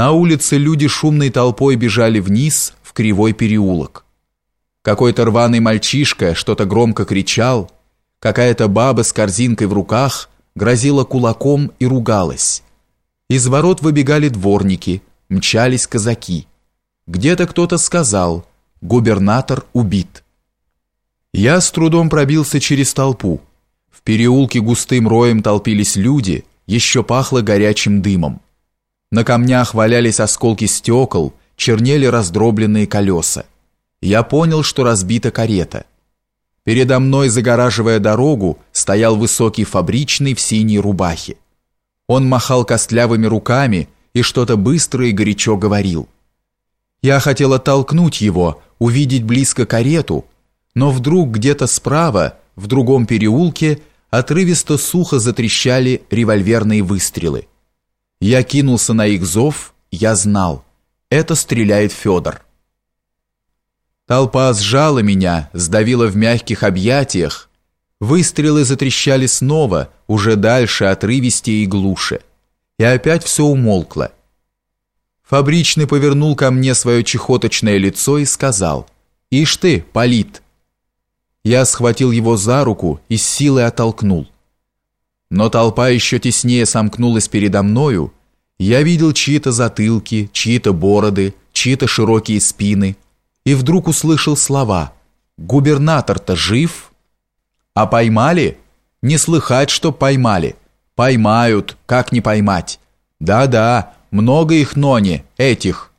На улице люди шумной толпой бежали вниз в кривой переулок. Какой-то рваный мальчишка что-то громко кричал, какая-то баба с корзинкой в руках грозила кулаком и ругалась. Из ворот выбегали дворники, мчались казаки. Где-то кто-то сказал «Губернатор убит». Я с трудом пробился через толпу. В переулке густым роем толпились люди, еще пахло горячим дымом. На камнях валялись осколки стекол, чернели раздробленные колеса. Я понял, что разбита карета. Передо мной, загораживая дорогу, стоял высокий фабричный в синей рубахе. Он махал костлявыми руками и что-то быстро и горячо говорил. Я хотел оттолкнуть его, увидеть близко карету, но вдруг где-то справа, в другом переулке, отрывисто сухо затрещали револьверные выстрелы. Я кинулся на их зов, я знал. Это стреляет Федор. Толпа сжала меня, сдавила в мягких объятиях. Выстрелы затрещали снова, уже дальше, отрывистее и глуше. И опять все умолкло. Фабричный повернул ко мне свое чехоточное лицо и сказал «Ишь ты, Полит!» Я схватил его за руку и с силой оттолкнул. Но толпа еще теснее сомкнулась передо мною, я видел чьи-то затылки, чьи-то бороды, чьи-то широкие спины, и вдруг услышал слова «Губернатор-то жив?» «А поймали?» «Не слыхать, что поймали. Поймают, как не поймать. Да-да, много их нони, этих».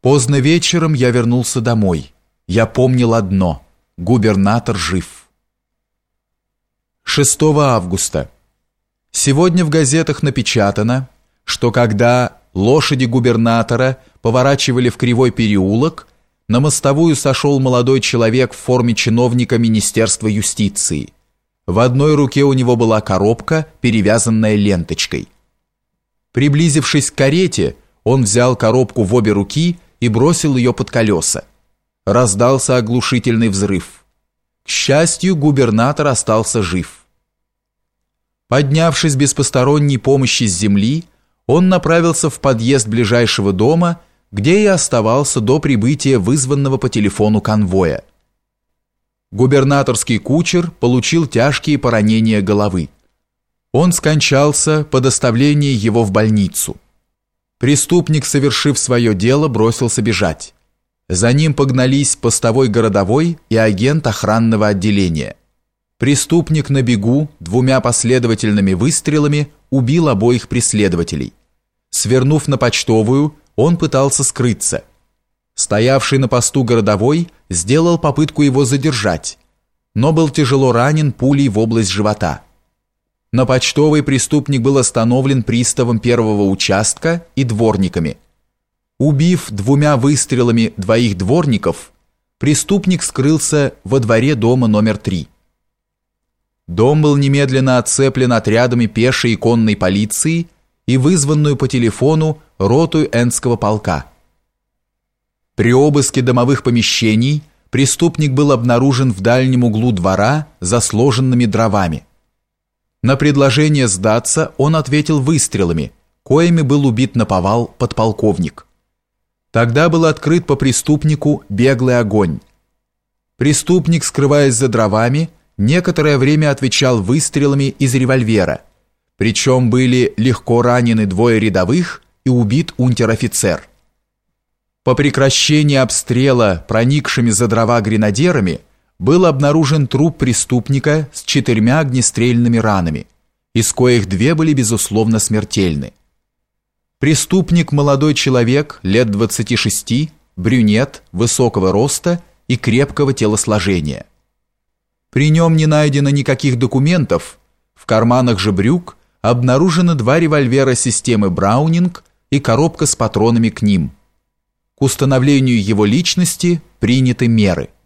Поздно вечером я вернулся домой. Я помнил одно – губернатор жив. 6 августа. Сегодня в газетах напечатано, что когда лошади губернатора поворачивали в кривой переулок, на мостовую сошел молодой человек в форме чиновника Министерства юстиции. В одной руке у него была коробка, перевязанная ленточкой. Приблизившись к карете, он взял коробку в обе руки и бросил ее под колеса. Раздался оглушительный взрыв. К счастью, губернатор остался жив. Поднявшись без посторонней помощи с земли, он направился в подъезд ближайшего дома, где и оставался до прибытия вызванного по телефону конвоя. Губернаторский кучер получил тяжкие поранения головы. Он скончался по доставлении его в больницу. Преступник, совершив свое дело, бросился бежать. За ним погнались постовой городовой и агент охранного отделения. Преступник на бегу двумя последовательными выстрелами убил обоих преследователей. Свернув на почтовую, он пытался скрыться. Стоявший на посту городовой сделал попытку его задержать, но был тяжело ранен пулей в область живота. На почтовой преступник был остановлен приставом первого участка и дворниками. Убив двумя выстрелами двоих дворников, преступник скрылся во дворе дома номер три. Дом был немедленно оцеплен отрядами пешей и конной полиции и вызванную по телефону роту Энского полка. При обыске домовых помещений преступник был обнаружен в дальнем углу двора за сложенными дровами. На предложение сдаться он ответил выстрелами, коими был убит на повал подполковник. Тогда был открыт по преступнику беглый огонь. Преступник, скрываясь за дровами, некоторое время отвечал выстрелами из револьвера, причем были легко ранены двое рядовых и убит унтер-офицер. По прекращении обстрела проникшими за дрова гренадерами был обнаружен труп преступника с четырьмя огнестрельными ранами, из коих две были безусловно смертельны. Преступник молодой человек лет 26, брюнет, высокого роста и крепкого телосложения. При нем не найдено никаких документов, в карманах же брюк обнаружены два револьвера системы Браунинг и коробка с патронами к ним. К установлению его личности приняты меры –